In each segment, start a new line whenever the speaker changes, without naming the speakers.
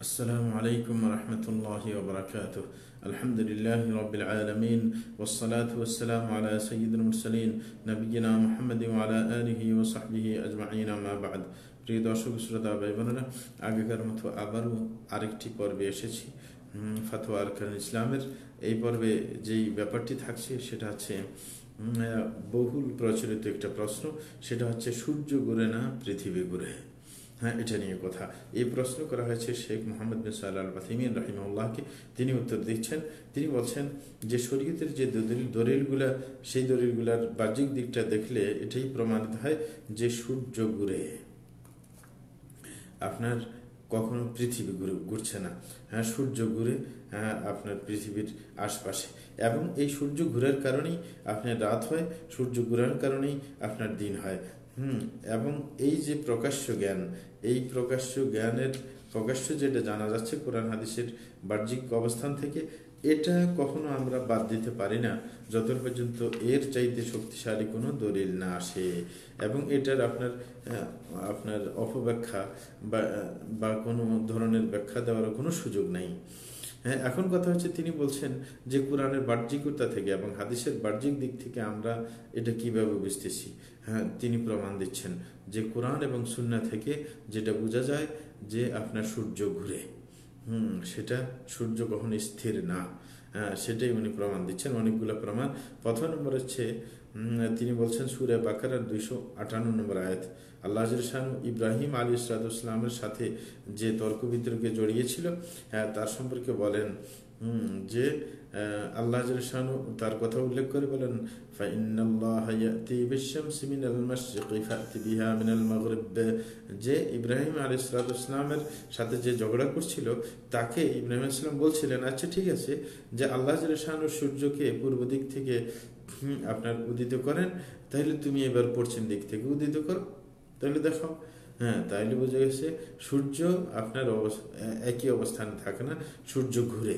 السلام عليكم ورحمة الله وبركاته الحمد لله رب العالمين والصلاة والسلام على سيد المرسلين نبينا محمد وعلى آله وصحبه أجمعين ما بعد প্রিয় দর্শক শ্রোতা ভাই বোনেরা আগেকার মতো আবারও আরেকটি পর্বে এসেছি উম, ফাতোয়া আরকান ইসলামের এই পর্বে যেই ব্যাপারটি থাকছে সেটা হচ্ছে উম, আহ, বহুল প্রচলিত একটা প্রশ্ন সেটা হচ্ছে সূর্য ঘুরে না পৃথিবী ঘুরে হ্যাঁ এটা নিয়ে কথা। এই প্রশ্ন করা হয়েছে শেখ মোহাম্মদ বিন সাল আল বাতিমিন রাহিমাউল্লাহকে তিনি উত্তর দিচ্ছেন, তিনি বলছেন যে শরীয়তের যে দলিল, দলিলগুলা, সেই দলিলগুলার বাহ্যিক দিকটা দেখলে এটাই প্রমাণিত হয় যে সূর্য ঘুরে। আপনার কখনো পৃথিবী ঘুরে, ঘুরছে না। হ্যাঁ সূর্য ঘুরে হ্যাঁ আপনার পৃথিবীর আশপাশে। এবং এই সূর্য ঘুরার কারণেই আপনার রাত হয়, সূর্য ঘুরার কারণেই আপনার দিন হয়। হুম, এবং এই যে প্রকাশ্য জ্ঞান, এই প্রকাশ্য জ্ঞানের, প্রকাশ্য যেটা জানা যাচ্ছে কোরআন হাদিসের বাহ্যিক অবস্থান থেকে, এটা কখনো আমরা বাদ দিতে পারি না যত পর্যন্ত এর চাইতে শক্তিশালী কোনো দলিল না আসে। এবং এটার আপনার আপনার অপব্যাখ্যা বা বা কোনো ধরনের ব্যাখ্যা দেওয়ার কোনো সুযোগ নাই। হ্যাঁ এখন কথা হচ্ছে তিনি বলছেন যে কোরআনের বাহ্যিকতা থেকে এবং হাদিসের বাহ্যিক দিক থেকে আমরা এটা কীভাবে বুঝতেছি? হ্যাঁ তিনি প্রমাণ দিচ্ছেন যে কোরআন এবং সুন্না থেকে যেটা বোঝা যায় যে আপনার সূর্য ঘুরে। হুম সেটা সূর্য কখনো স্থির না। সেটাই উনি প্রমাণ দিচ্ছেন অনেকগুলো প্রমাণ। প্রথম নম্বর হচ্ছে তিনি বলছেন সুরে বাকারার দুইশো আটান্ন নম্বর আয়াত। আল্লাহ শাহ ইব্রাহিম আলী ইসরাতুসলামের সাথে যে তর্ক বিতর্কে জড়িয়েছিল হ্যাঁ, তার সম্পর্কে বলেন যে আল্লাহ জলশানু তার কথা উল্লেখ করে বলেন যে ইব্রাহিম আলী ইসলামের সাথে যে ঝগড়া করছিল, তাকে ইব্রাহিম ইসলাম বলছিলেন আচ্ছা ঠিক আছে, যে আল্লাহ জলশানু সূর্যকে পূর্ব দিক থেকে আপনার উদিত করেন তাহলে তুমি এবার পশ্চিম দিক থেকে উদিত করো। তাহলে দেখো হ্যাঁ তাইলে বোঝা গেছে, সূর্য আপনার অবস্থা একই অবস্থানে থাকে না, সূর্য ঘুরে।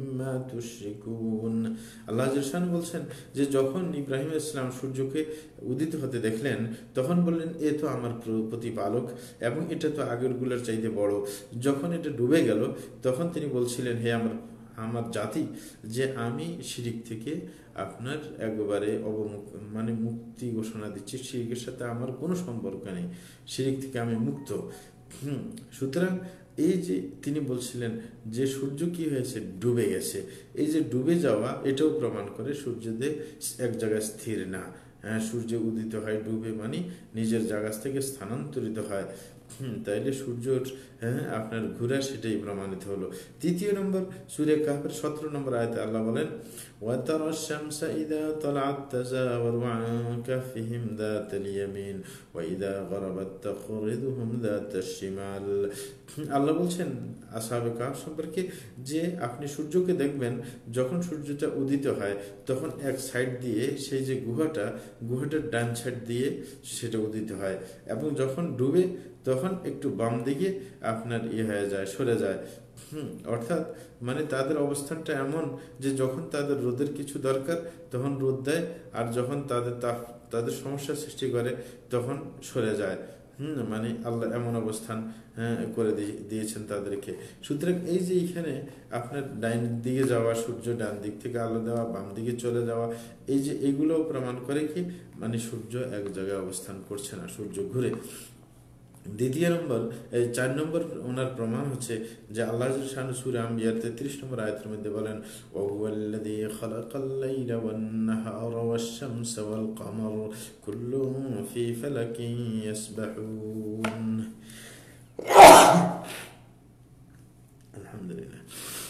তুশরিকুন। আল্লাহ জসান বলছেন যে, যখন ইব্রাহিম ইসলাম সূর্যকে উদিত হতে দেখলেন, তখন বললেন, এ তো আমার প্রতিপালক এবং এটা তো আগেরগুলোর চাইতে বড়। যখন এটা ডুবে গেল, তখন তিনি বলছিলেন, হে আমার আমার জাতি, যে আমি শিরিক থেকে আপনার একবারে অবমুখ মানে মুক্তি ঘোষণা দিচ্ছি, শিরিকের সাথে আমার কোনো সম্পর্ক নেই। শিরিক থেকে আমি মুক্ত। সুতরাং এই যে তিনি বলছিলেন যে সূর্য কি হয়েছে? ডুবে গেছে। এই যে ডুবে যাওয়া, এটাও প্রমাণ করে সূর্যদেব এক জায়গায় স্থির না। হ্যাঁ সূর্য উদিত হয়, ডুবে মানে নিজের জায়গা থেকে স্থানান্তরিত হয়। হুম তাইলে সূর্যর হ্যাঁ আপনার ঘুরা সেটাই প্রমাণিত হলো তৃতীয় নম্বর সূর্য কাহের সতেরো নম্বর আয়তে আল্লাহ বলেন وترى الشمس إذا طلعت تزاور عن كهفهم ذات اليمين وإذا غربت تقرضهم ذات الشمال আল্লাহ বলছেন আসাবে কাহ সম্পর্কে যে আপনি সূর্যকে দেখবেন যখন সূর্যটা উদিত হয় তখন এক সাইড দিয়ে সেই যে গুহাটা গুহাটার ডান সাইড দিয়ে সেটা উদিত হয় এবং যখন ডুবে তখন একটু বাম দিকে আপনার ইয়ে হয়ে যায় সরে যায়। হুম অর্থাৎ মানে তাদের অবস্থানটা এমন যে যখন তাদের রোদের কিছু দরকার তখন রোদ দেয় আর যখন তাদের তাপ তাদের সমস্যা সৃষ্টি করে তখন সরে যায়। হুম মানে আল্লাহ এমন অবস্থান হ্যাঁ, করে দিয়ে- দিয়েছেন তাদেরকে। সুতরাং এই যে এখানে আপনার ডাইন দিকে যাওয়া সূর্য ডান দিক থেকে আলো দেওয়া বাম দিকে চলে যাওয়া এই যে এগুলোও প্রমাণ করে কি মানে সূর্য এক জায়গায় অবস্থান করছে না সূর্য ঘুরে। দ্বিতীয় নম্বর, এই চার নম্বর ওনার প্রমাণ হচ্ছে যে আল্লাহ শাহানু সুর আম্বিয়ার তেত্রিশ নম্বর আয়তের মধ্যে বলেন ফি আলহামদুলিল্লাহ।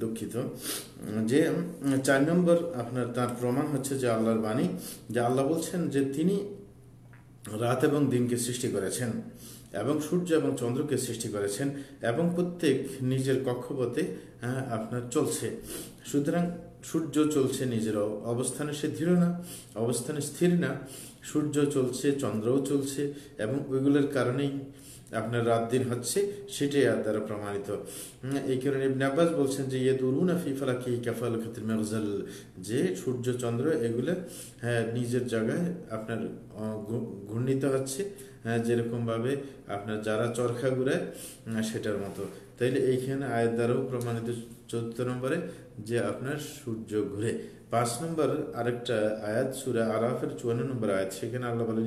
দুঃখিত। যে চার নম্বর আপনার তার প্রমাণ হচ্ছে যে আল্লাহর বাণী যে আল্লাহ বলছেন যে তিনি রাত এবং দিনকে সৃষ্টি করেছেন এবং সূর্য এবং চন্দ্রকে সৃষ্টি করেছেন এবং প্রত্যেক নিজের কক্ষপথে হ্যাঁ, আপনার চলছে। সুতরাং সূর্য চলছে নিজের অবস্থানে সে দৃঢ় না অবস্থানে স্থির না। সূর্য চলছে চন্দ্রও চলছে এবং ওইগুলোর কারণেই আপনার রাত দিন হচ্ছে, সেটাই আর দ্বারা প্রমাণিত। এই কারণে ইবনে আব্বাস বলছেন যে ইয়ে দুরুনা ফিফালা কি কাফাল খাতির মেঘজাল যে সূর্য, চন্দ্র, এগুলো হ্যাঁ নিজের জায়গায় আপনার ঘূর্ণিত হচ্ছে। যেরকমভাবে আপনার যারা চরখা ঘুরে সেটার মতো। তাইলে এইখানে আয়ের দ্বারাও প্রমাণিত চতুর্থ নম্বরে যে আপনার সূর্য ঘুরে। পাঁচ নম্বর আরেকটা আয়াত, সুরা আরাফের চুয়ান্ন নম্বর আয়াত, সেখানে আল্লাহ বলেন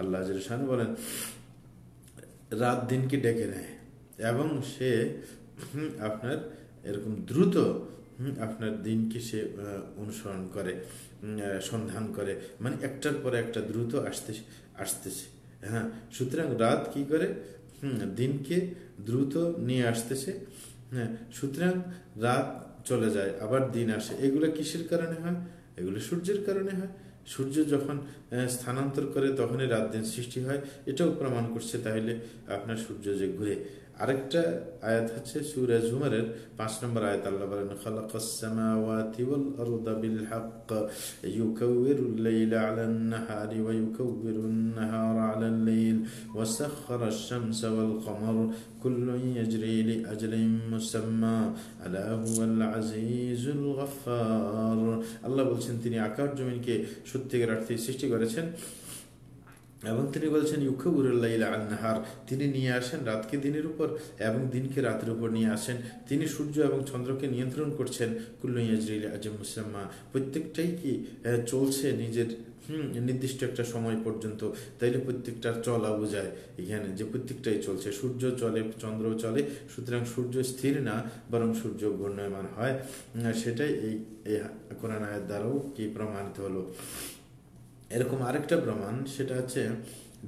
আল্লাহ বলেন, রাত দিনকে ডেকে নেয় এবং সে আপনার এরকম দ্রুত আপনার দিনকে সে অনুসরণ করে সন্ধান করে। মানে একটার পরে একটা দ্রুত আসতে, আসতেছে। হ্যাঁ সুতরাং রাত কি করে? দিনকে দ্রুত নিয়ে আসতেছে। হ্যাঁ সুতরাং রাত চলে যায়, আবার দিন আসে। এগুলো কিসের কারণে হয়? এগুলো সূর্যের কারণে হয়। সূর্য যখন স্থানান্তর করে, তখনই রাত দিন সৃষ্টি হয়। এটাও প্রমাণ করছে তাহলে আপনার সূর্য যে ঘুরে। আরেকটা আয়াত হচ্ছে সুরে ঝুমারের পাঁচ নম্বর আয়াত, আল্লাহ বলেন খালাকাসসামাওয়াতি ওয়াল আরদা বিল হক ইউকাউইরুল লাইলা আলান নাহারি ওয়া ইউকাউইরুন নাহারা আলাল লাইল ওয়া সাখখারা আশ-শামসা ওয়াল কমার, কুল্লুন ইয়াজরি লিআজলিন মুসাম্মা, আলা হুয়াল আজিজুল গফফার। আল্লাহ বলছেন, তিনি আকাশ জমিনকে সত্যিকার অর্থে সৃষ্টি করেছেন। এবং তিনি বলছেন, ইউখবুরুল্লাহ আন্নাহার তিনি নিয়ে আসেন রাতকে দিনের উপর এবং দিনকে রাতের উপর নিয়ে আসেন। তিনি সূর্য এবং চন্দ্রকে নিয়ন্ত্রণ করছেন কুল্লুইয়াজরিল আজম মুসলাম্মা প্রত্যেকটাই কি চলছে নিজের, হুম, নির্দিষ্ট একটা সময় পর্যন্ত? তাইলে প্রত্যেকটার চলা বোঝায় এখানে, যে প্রত্যেকটাই চলছে। সূর্য চলে চন্দ্র চলে, সুতরাং সূর্য স্থির না, বরং সূর্য ঘূর্ণয়মান হয়। সেটাই এই কোরআন আয়ের দ্বারাও কি প্রমাণিত হলো। এরকম আরেকটা প্রমাণ, সেটা হচ্ছে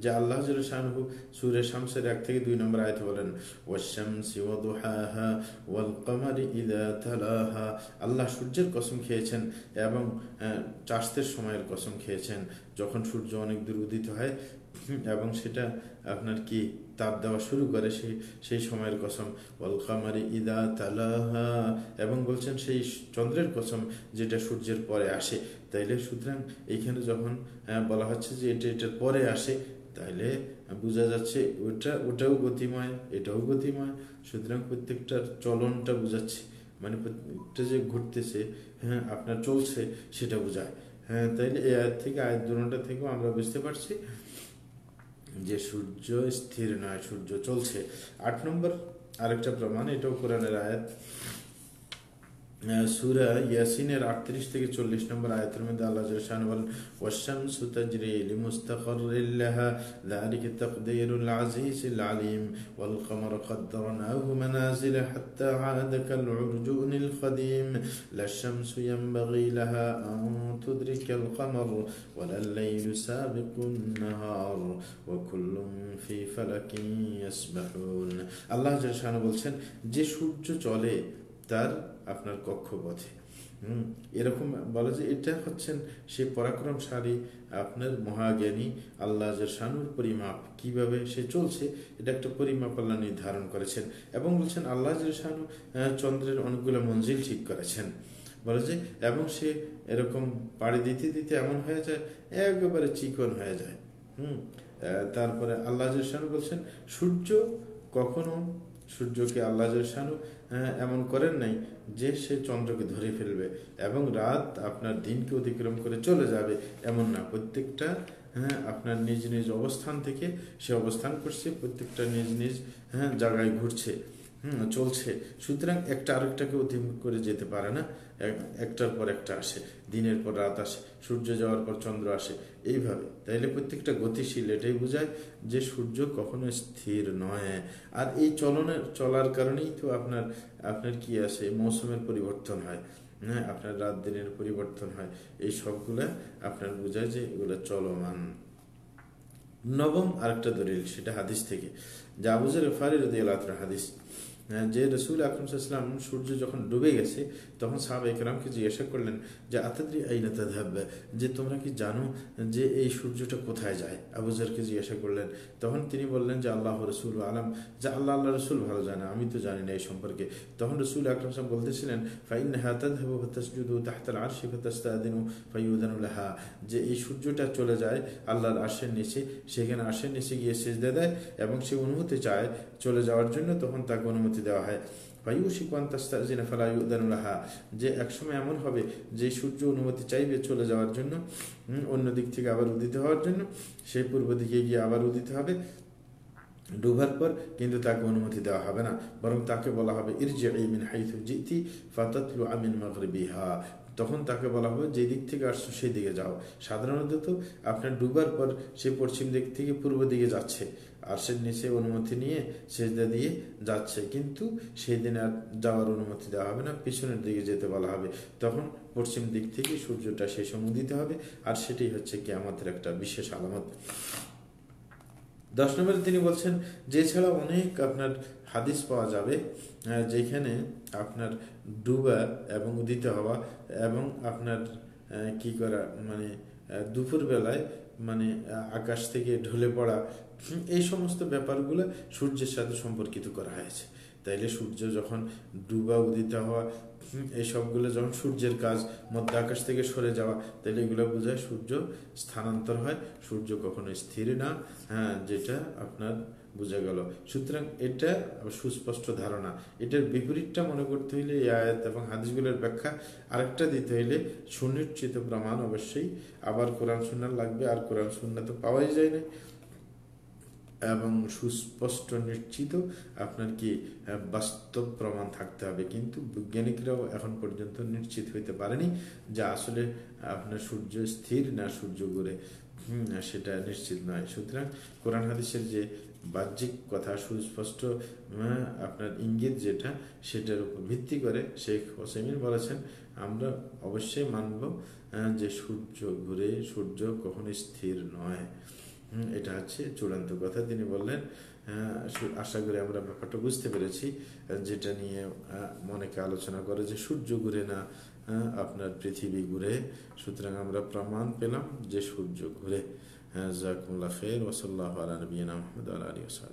যে আল্লাহ শাহু সুরে শামসের এক থেকে দুই নম্বর আয়তে বলেন আল্লাহ সূর্যের কসম খেয়েছেন এবং চাষতের সময়ের কসম খেয়েছেন। যখন সূর্য অনেক দূর উদিত হয় এবং সেটা আপনার কি তাপ দেওয়া শুরু করে? সেই সেই সময়ের কসম ওয়ালকামারি ইদা তালাহা। এবং বলছেন সেই চন্দ্রের কসম যেটা সূর্যের পরে আসে। তাইলে সুতরাং এইখানে যখন বলা হচ্ছে যে এটা, এটার পরে আসে, তাইলে বোঝা যাচ্ছে ওটা, ওটাও গতিময়, এটাও গতিময়। সুতরাং প্রত্যেকটার চলনটা বোঝাচ্ছে। মানে প্রত্যেকটা যে ঘুরতেছে হ্যাঁ আপনার চলছে, সেটা বোঝায়। হ্যাঁ তাইলে এ থেকে আয়ের দুটা থেকেও আমরা বুঝতে পারছি যে সূর্য স্থির নয় সূর্য চলছে। আট নম্বর আরেকটা প্রমাণ এটাও কোরআনের আয়াত। সুরা ইয়াসিনের আটত্রিশ থেকে চল্লিশ নম্বর আয়াতের মধ্যে আল্লাহ জাহান বলেন ওয়াসাম সুতাজরি লিমুস্তাকরিল্লাহা যালিকা তাকদীরুল আজিজিল আলিম, ওয়াল কমার কদ্দরনাহু মানাজিল হাত্তা আদ কাল উরজুনিল কদিম লাশামসু ইয়ানবাগি লাহা আন তুদরিকাল কমার ওয়ালাল লাইলু সাবিকুন নাহার, ওয়া কুল্লুম ফি ফালাকিন ইয়াসবাহুন। আল্লাহ জাহান বলছেন, যে সূর্য চলে, তার আপনার কক্ষপথে হম? এরকম বলে যে এটা হচ্ছেন সে পরাক্রমশালী আপনার মহাজ্ঞানী আল্লাহ শানুর পরিমাপ। কীভাবে সে চলছে, এটা একটা পরিমাপ আল্লাহ নির্ধারণ করেছেন এবং বলছেন আল্লাহ শানু চন্দ্রের অনেকগুলো মঞ্জিল ঠিক করেছেন। বলে যে, এবং সে এরকম পাড়ি দিতে দিতে এমন হয়ে যায়, একেবারে চিকন হয়ে যায়। হুম? তারপরে আল্লাহ শানু বলছেন, সূর্য কখনো সূর্যকে আল্লাহ শানু এমন করেন নাই যে সে চন্দ্রকে ধরে ফেলবে এবং রাত আপনার দিনকে অতিক্রম করে চলে যাবে, এমন না। প্রত্যেকটা হ্যাঁ আপনার নিজ নিজ অবস্থান থেকে সে অবস্থান করছে, প্রত্যেকটা নিজ নিজ হ্যাঁ জায়গায় ঘুরছে, হুম, চলছে। সুতরাং একটা আরেকটাকে অতিক্রম করে যেতে পারে না। একটার পর একটা আসে, দিনের পর রাত আসে, সূর্য যাওয়ার পর চন্দ্র আসে, এইভাবে। তাইলে প্রত্যেকটা গতিশীল এটাই বোঝায় যে সূর্য কখনো স্থির নয়। আর এই চলনের, চলার কারণেই তো আপনার আপনার কি আছে? মৌসুমের পরিবর্তন হয়। হ্যাঁ আপনার রাত দিনের পরিবর্তন হয়। এই সবগুলা আপনার বোঝায় যে এগুলো চলমান। নবম আরেকটা দলিল, সেটা হাদিস থেকে। জাবুজের ফারি রদি হাদিস যে রসুল আকরম ইসলাম সূর্য যখন ডুবে গেছে, তখন সাহাব একরামকে জিজ্ঞাসা করলেন, যে আতাদ্রি আইনা তাধাব যে, তোমরা কি জানো যে, এই সূর্যটা কোথায় যায়? আবুজারকে জিজ্ঞাসা করলেন। তখন তিনি বললেন, যে আল্লাহ রসুল আলম। যে আল্লাহ আল্লাহ রসুল ভালো জানে, আমি তো জানি না এই সম্পর্কে। তখন রসুল আকরম সাহেব বলতেছিলেন ফাইন হাতাদু হতাসজুদু তাহতাল আরশি হতাস্তাদিনু ফাইউদানুল্লাহা যে, এই সূর্যটা চলে যায় আল্লাহর আর্শের নিচে, সেখানে আর্শের নিচে গিয়ে সেজদা দেয় এবং সে অনুমতি চায় চলে যাওয়ার জন্য। তখন তাকে অনুমতি দেওয়া হয় ফালাহা যে একসময় এমন হবে, যে সূর্য অনুমতি চাইবে চলে যাওয়ার জন্য অন্য দিক থেকে আবার উদিত হওয়ার জন্য সেই পূর্ব দিকে গিয়ে আবার উদিত হবে। ডুবার পর কিন্তু তাকে অনুমতি দেওয়া হবে না, বরং তাকে বলা হবে ইরজি মিন হাইথু জিতি, ফাতাতলু আমিন মাগরিবিহা। তখন তাকে বলা হবে যে দিক থেকে আসছো, সেই দিকে যাও। সাধারণত আপনার ডুবার পর সে পশ্চিম দিক থেকে পূর্ব দিকে যাচ্ছে। আর সে নিচে অনুমতি নিয়ে সেজদা দিয়ে যাচ্ছে। কিন্তু সেই দিন আর যাওয়ার অনুমতি দেওয়া হবে না পিছনের দিকে যেতে বলা হবে। তখন পশ্চিম দিক থেকে সূর্যটা সেই সময় দিতে হবে আর সেটাই হচ্ছে কি আমাদের একটা বিশেষ আলামত। দশ নম্বরে তিনি বলছেন যে ছাড়া অনেক আপনার হাদিস পাওয়া যাবে যেখানে আপনার ডুবা এবং উদিত হওয়া এবং আপনার কি করা মানে আহ, দুপুর বেলায় মানে আকাশ থেকে ঢলে পড়া এই সমস্ত ব্যাপারগুলো সূর্যের সাথে সম্পর্কিত করা হয়েছে। তাইলে সূর্য যখন ডুবা উদিত হওয়া এই সবগুলো যখন সূর্যের কাজ মধ্য আকাশ থেকে সরে যাওয়া তাহলে এগুলো বোঝায় সূর্য স্থানান্তর হয়, সূর্য কখনো স্থির না হ্যাঁ যেটা আপনার বোঝা গেল। সুতরাং এটা সুস্পষ্ট ধারণা। এটার বিপরীতটা মনে করতে হইলে এই আয়াত এবং হাদিসগুলোর ব্যাখ্যা আরেকটা দিতে হইলে সুনিশ্চিত প্রমাণ অবশ্যই। আবার কোরআন সুন্না লাগবে, আর কোরআন সুন্না তো পাওয়াই যায় না। এবং সুস্পষ্ট নিশ্চিত আপনার কি বাস্তব প্রমাণ থাকতে হবে। কিন্তু বৈজ্ঞানিকরাও এখন পর্যন্ত নিশ্চিত হইতে পারেনি যে আসলে আপনার সূর্য স্থির না সূর্য ঘুরে সেটা নিশ্চিত নয়। সুতরাং কোরআন হাদিসের যে বাহ্যিক কথা, সুস্পষ্ট আপনার ইঙ্গিত যেটা, সেটার উপর ভিত্তি করে শেখ হোসেমিন বলেছেন, আমরা অবশ্যই মানব যে সূর্য ঘুরে সূর্য কখনো স্থির নয়। এটা হচ্ছে চূড়ান্ত কথা। তিনি বললেন আশা করি আমরা ব্যাপারটা বুঝতে পেরেছি, যেটা নিয়ে অনেকে আলোচনা করে যে সূর্য ঘুরে না আপনার পৃথিবী ঘুরে। সুতরাং আমরা প্রমাণ পেলাম যে সূর্য ঘুরে। হ্যাঁ জাকুল্লাহ ফের ওসল্লাহ আলী নবীনা মোহাম্মদ আলী ওসাহ